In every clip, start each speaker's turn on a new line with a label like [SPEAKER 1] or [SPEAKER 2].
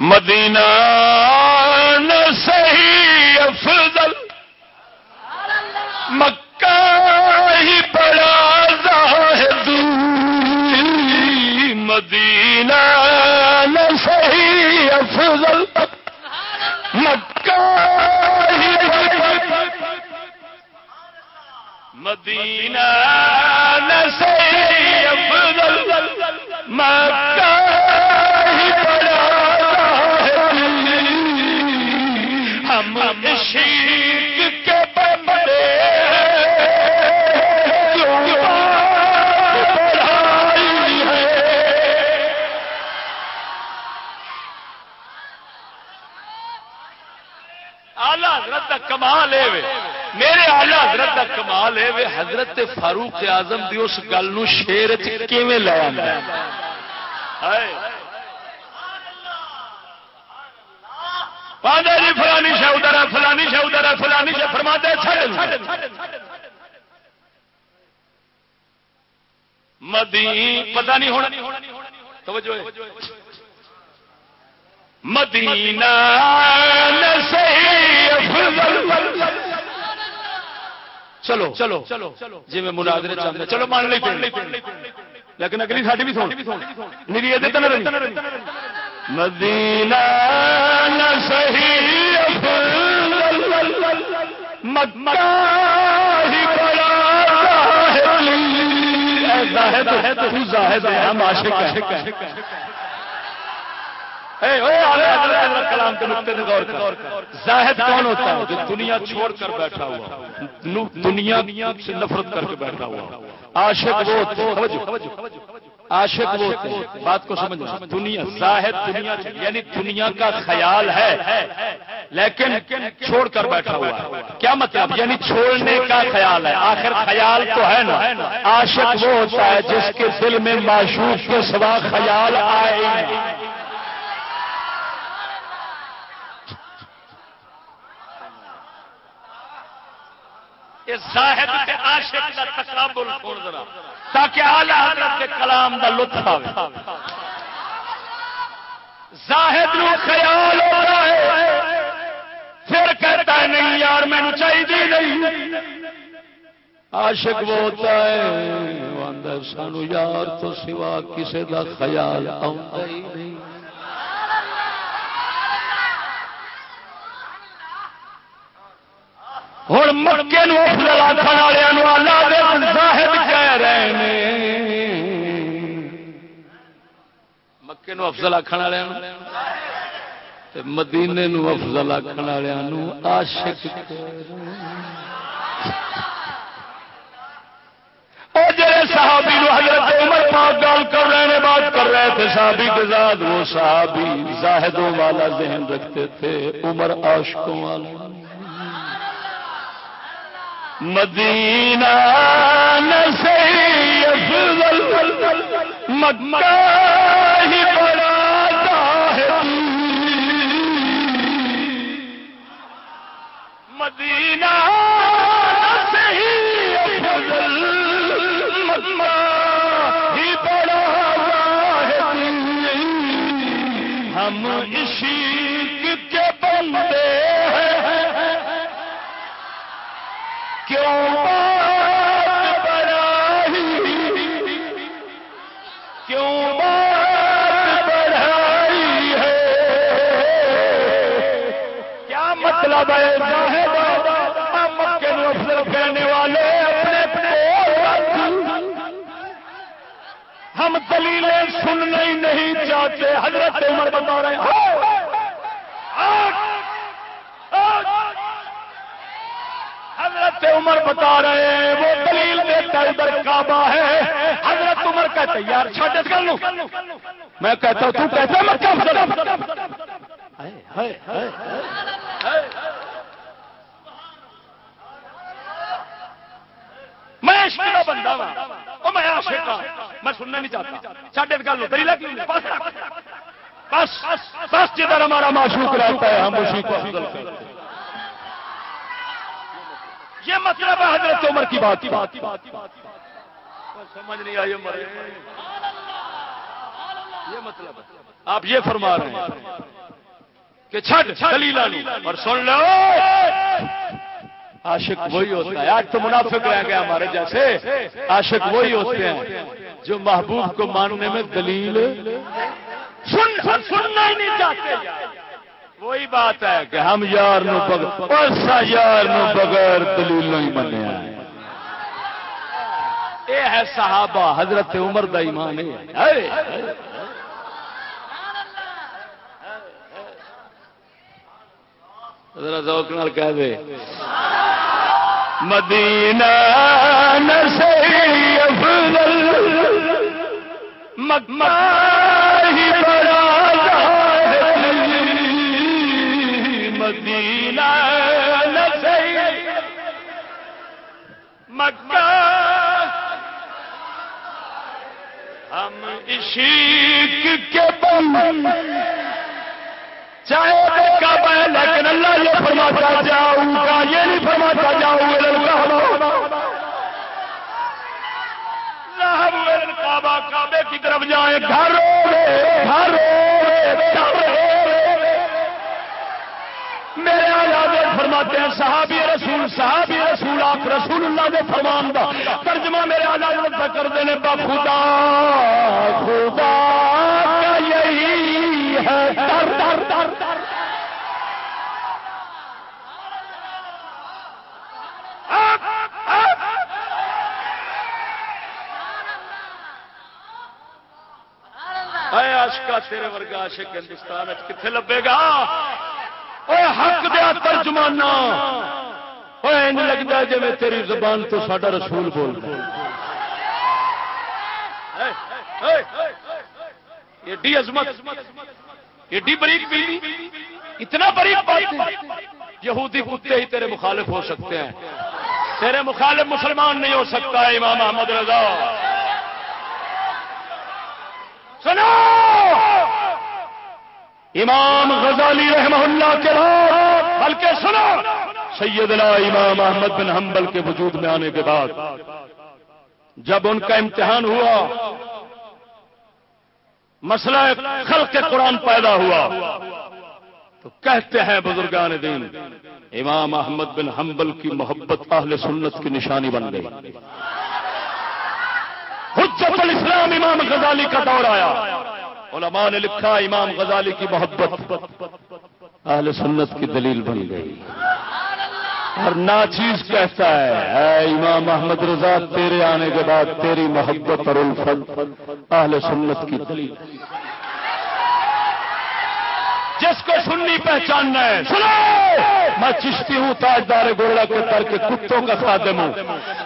[SPEAKER 1] مدینہ نہ صحیح افضل، مکہ ہی بڑا زاہد مدینہ نہ صحیح افضل، مکہ ہی مدینہ نہ صحیح افضل۔ ہم عشق کے آلہ حضرت کمال ہے میرے آلہ حضرت کا کمال ہے حضرت فاروق اعظم دی اس گل نو شیر چ کیویں لے آندا ہے؟ جی فلانی شہ ادھر ہے، فلانی شہ ادھر ہے، فلانی شہ فرماتے ہیں مدی پتہ نہیں ہونا۔ توجہ مدینہ نہ چلو چلو۔ چلو جی میں مناظرے چلو، مان لی لیکن اگلی ساڈی بھی سن۔ میری مدینہ نہ صحیح مکہ ہی بڑا زاہد ہے تو زاہد ہے، ہم عاشق ہیں۔ کلام کے نقطے غور کر۔ زاہد کون ہوتا ہے؟ جو دنیا چھوڑ کر بیٹھا ہوا۔ دنیا سے نفرت کر کے بیٹھا ہوا۔ عاشق وہ عاشق وہ ہوتے ہیں۔ بات کو سمجھنا دنیا، زاہد دنیا یعنی دنیا کا خیال ہے۔ لیکن چھوڑ کر بیٹھا ہوا۔ ہے کیا مطلب؟ یعنی چھوڑنے کا خیال ہے۔ آخر خیال تو ہے نا۔ عاشق وہ ہوتا ہے جس کے دل میں معشوق کے سوا خیال آئے ہی زاہد تے عاشق کا تقابل چھوڑ ذرا؟ تاکہ اعلی حضرت کے کلام دا لطف آوے۔ زاہد نو خیال ہوتا ہے۔ پھر کہتا ہے، نہیں یار مینو چاہیے نہیں۔ عاشق وہ ہوتا ہے وہ سانو یار تو سوا کسے دا خیال آਉਂਦਾ ہی نہیں۔ ہوں مکے نو افضل آخر والوں اللہ زاہد کہہ رہے ہیں مکے افضل آخر والوں مدینے نو افضل آخر والوں عاشق صحابی نو حضرت عمر پاک گال کر رہے ہیں بات کر رہے تھے صحابی کے ساتھ وہ صحابی زاہدوں والا ذہن رکھتے تھے عمر عاشقوں والا مدینہ نہ مکہ ہی بڑا زاہد مدینہ صحیح افضل مکہ ہی بڑا زاہد ہم افضل کہنے والے اپنے ہم دلیلیں سننا ہی نہیں چاہتے۔ حضرت عمر بتا رہے ہیں۔ حضرت عمر بتا رہے ہیں۔ وہ دلیل دیتا ادھر کعبہ ہے۔ حضرت عمر کہتے یار چھوٹے کر لوں میں کہتا ہوں، تو کہتا ہے مکہ افضل میں عشق کا بندہ ہوں او میں عاشق ہوں میں سننا نہیں چاہتا چھوٹے کر لوں دلیل کیوں بس بس بس جدھر ہمارا معشوق رہتا ہے ہم اسی کو افضل کرتے ہیں یہ مطلب ہے حضرت عمر کی بات بات سمجھ نہیں آئی عمر یہ مطلب آپ یہ فرما رہے ہیں کہ چھٹ دلیلا اور سن لو عاشق وہی ہوتا ہے۔ آج تو منافق رہ گیا ہمارے جیسے۔ عاشق وہی ہوتے ہیں جو محبوب کو ماننے میں دلیل سننا ہی نہیں چاہتے۔ وہی بات ہے کہ ہم یار نو بغیر یار نو بغیر دلیل ہی منے یہ ہے صحابہ، حضرت عمر دا ایمان ہے۔ ذرا ذوق نال کہہ دے۔ مدینہ نسی افضل مکہ رسول اللہ نے فرمان دا ترجمہ میرے آزاد کر دینے با خدا خدا کا یہی ہے۔ در در در در۔ عاشقا تیرے ورگا عاشق ہندوستان کتنے لبے گا؟ حق دیا ترجمانہ ترجمانا لگتا جی میں تیری زبان تو ساڈا رسول بول ایڈی عظمت ایڈی بریک اتنا بریک بات یہودی کتے ہی تیرے مخالف ہو سکتے ہیں تیرے مخالف مسلمان نہیں ہو سکتا امام احمد رضا سنو امام غزالی رحمہ اللہ کے بلکہ سنو سیدنا امام احمد بن حنبل کے وجود میں آنے کے بعد جب ان کا امتحان ہوا، مسئلہ خلق قرآن پیدا ہوا، تو کہتے ہیں بزرگان دین، امام احمد بن حنبل کی محبت اہل سنت کی نشانی بن گئی۔ حجت الاسلام امام غزالی کا دور آیا۔ علماء نے لکھا امام غزالی کی محبت اہل سنت کی دلیل بن گئی۔ اور ناچیز کہتا ہے، اے امام محمد رضا، تیرے آنے کے بعد تیری محبت اور الفت اہل سنت کی دلیل. جس کو سننی پہچاننا ہے، سنو! میں چشتی ہوں، تاجدار گوڑا کے تر کے کتوں کا خادم ہوں،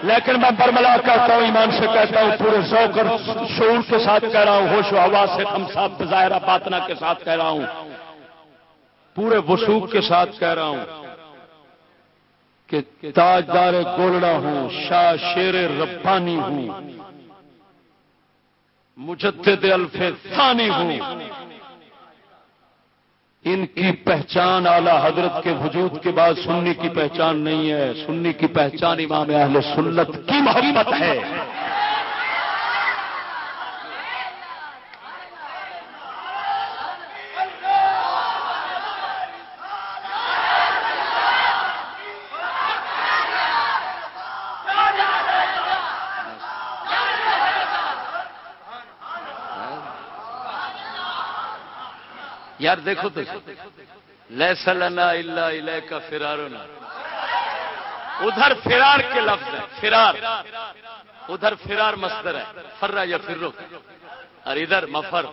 [SPEAKER 1] لیکن میں برملا کہتا ہوں، ایمان سے کہتا ہوں، پورے ذوق اور شعور کے ساتھ کہہ رہا ہوں، ہوش و ہوا سے ہم صاحب ظاہرہ پاتنا کے ساتھ کہہ رہا ہوں، پورے وسوخ کے ساتھ کہہ رہا ہوں کہ تاجدار گولڑا ہوں، شاہ شیر ربانی ہوں، مجدد الف ثانی ہوں۔ ان کی پہچان اعلی حضرت کے وجود کے بعد سنی کی پہچان نہیں ہے۔ سنی کی پہچان امام اہل سنت کی محبت ہے۔ یار دیکھو تو لیسا لنا اللہ کا فرار ہونا ادھر فرار کے لفظ ہے فرار۔ ادھر فرار مستر ہے، فرا یا فرو۔ اور ادھر مفر۔